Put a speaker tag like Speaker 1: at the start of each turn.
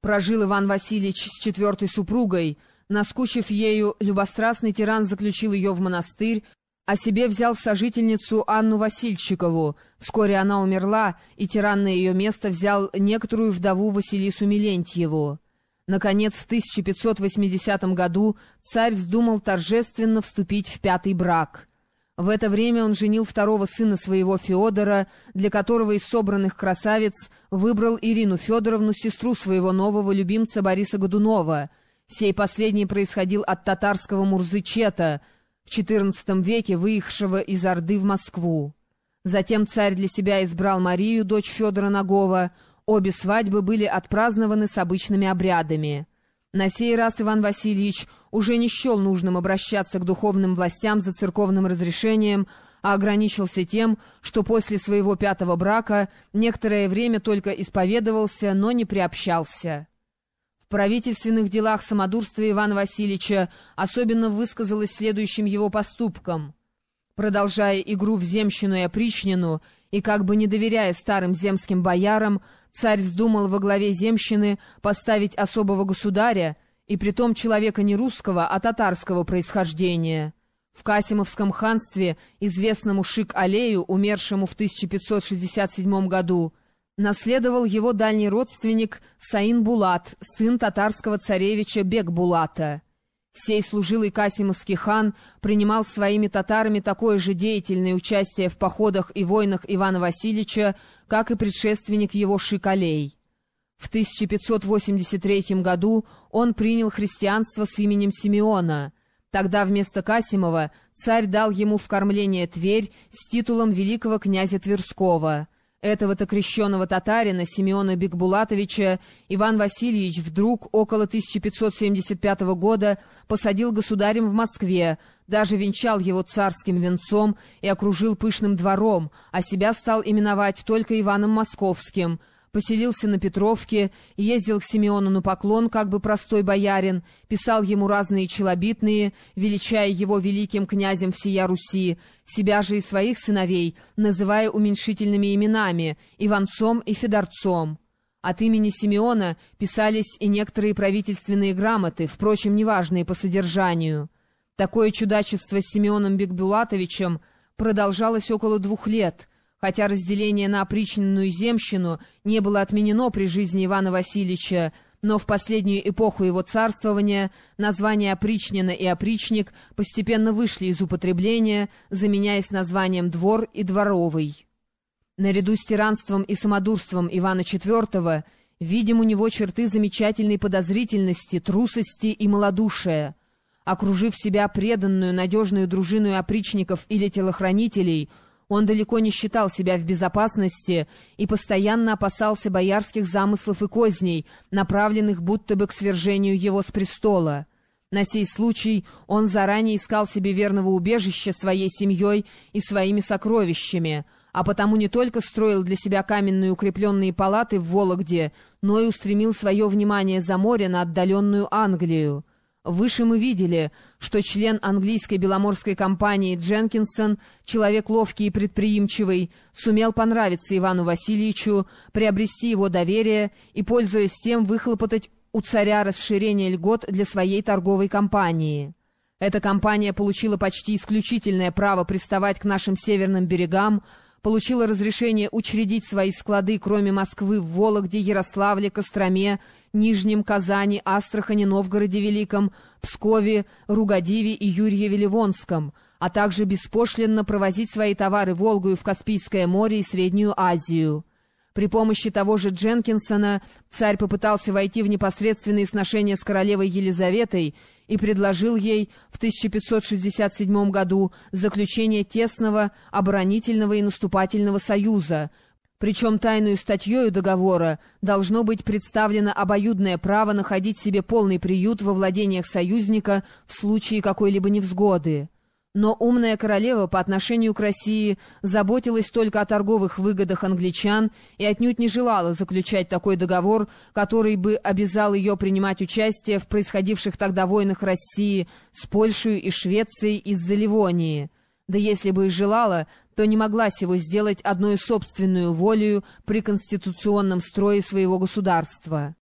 Speaker 1: Прожил Иван Васильевич с четвертой супругой. Наскучив ею, любострастный тиран заключил ее в монастырь, а себе взял сожительницу Анну Васильчикову. Вскоре она умерла, и тиран на ее место взял некоторую вдову Василису Милентьеву. Наконец, в 1580 году царь вздумал торжественно вступить в пятый брак — в это время он женил второго сына своего Феодора, для которого из собранных красавиц выбрал Ирину Федоровну, сестру своего нового любимца Бориса Годунова. Сей последний происходил от татарского Мурзычета, в XIV веке выехавшего из Орды в Москву. Затем царь для себя избрал Марию, дочь Федора Нагова. Обе свадьбы были отпразднованы с обычными обрядами. На сей раз Иван Васильевич уже не счел нужным обращаться к духовным властям за церковным разрешением, а ограничился тем, что после своего пятого брака некоторое время только исповедовался, но не приобщался. В правительственных делах самодурства Ивана Васильевича особенно высказалось следующим его поступком. Продолжая игру в земщину и опричнину, и как бы не доверяя старым земским боярам, царь вздумал во главе земщины поставить особого государя, и притом человека не русского, а татарского происхождения. В Касимовском ханстве, известному Шик-Алею, умершему в 1567 году, наследовал его дальний родственник Саин Булат, сын татарского царевича Бек-Булата. Сей служилый Касимовский хан принимал своими татарами такое же деятельное участие в походах и войнах Ивана Васильевича, как и предшественник его Шикалей. В 1583 году он принял христианство с именем Симеона. Тогда вместо Касимова царь дал ему в кормление Тверь с титулом великого князя Тверского — этого-то крещенного татарина Симеона Бекбулатовича Иван Васильевич вдруг около 1575 года посадил государем в Москве, даже венчал его царским венцом и окружил пышным двором, а себя стал именовать только Иваном Московским — поселился на Петровке, ездил к Симеону на поклон, как бы простой боярин, писал ему разные челобитные, величая его великим князем всея Руси, себя же и своих сыновей, называя уменьшительными именами Иванцом и Федорцом. От имени Симеона писались и некоторые правительственные грамоты, впрочем, неважные по содержанию. Такое чудачество с Симеоном Бекбулатовичем продолжалось около двух лет — Хотя разделение на опричненную земщину не было отменено при жизни Ивана Васильевича, но в последнюю эпоху его царствования названия опричнина и опричник постепенно вышли из употребления, заменяясь названием двор и дворовый. Наряду с тиранством и самодурством Ивана IV видим у него черты замечательной подозрительности, трусости и малодушия. Окружив себя преданную, надежную дружину опричников или телохранителей – он далеко не считал себя в безопасности и постоянно опасался боярских замыслов и козней, направленных будто бы к свержению его с престола. На сей случай он заранее искал себе верного убежища своей семьей и своими сокровищами, а потому не только строил для себя каменные укрепленные палаты в Вологде, но и устремил свое внимание за море на отдаленную Англию. Выше мы видели, что член английской беломорской компании Дженкинсон, человек ловкий и предприимчивый, сумел понравиться Ивану Васильевичу, приобрести его доверие и, пользуясь тем, выхлопотать у царя расширение льгот для своей торговой компании. Эта компания получила почти исключительное право приставать к нашим северным берегам, получила разрешение учредить свои склады, кроме Москвы, в Вологде, Ярославле, Костроме, Нижнем, Казани, Астрахани, Новгороде Великом, Пскове, Ругодиве и Юрьеве-Ливонском, а также беспошлинно провозить свои товары Волгою в Каспийское море и Среднюю Азию. При помощи того же Дженкинсона царь попытался войти в непосредственные сношения с королевой Елизаветой и предложил ей в 1567 году заключение тесного оборонительного и наступательного союза, причем тайную статьей договора должно быть представлено обоюдное право находить себе полный приют во владениях союзника в случае какой-либо невзгоды. Но умная королева по отношению к России заботилась только о торговых выгодах англичан и отнюдь не желала заключать такой договор, который бы обязал ее принимать участие в происходивших тогда войнах России с Польшей и Швецией из-за Ливонии. Да если бы и желала, то не могла сего сделать одной собственную волею при конституционном строе своего государства.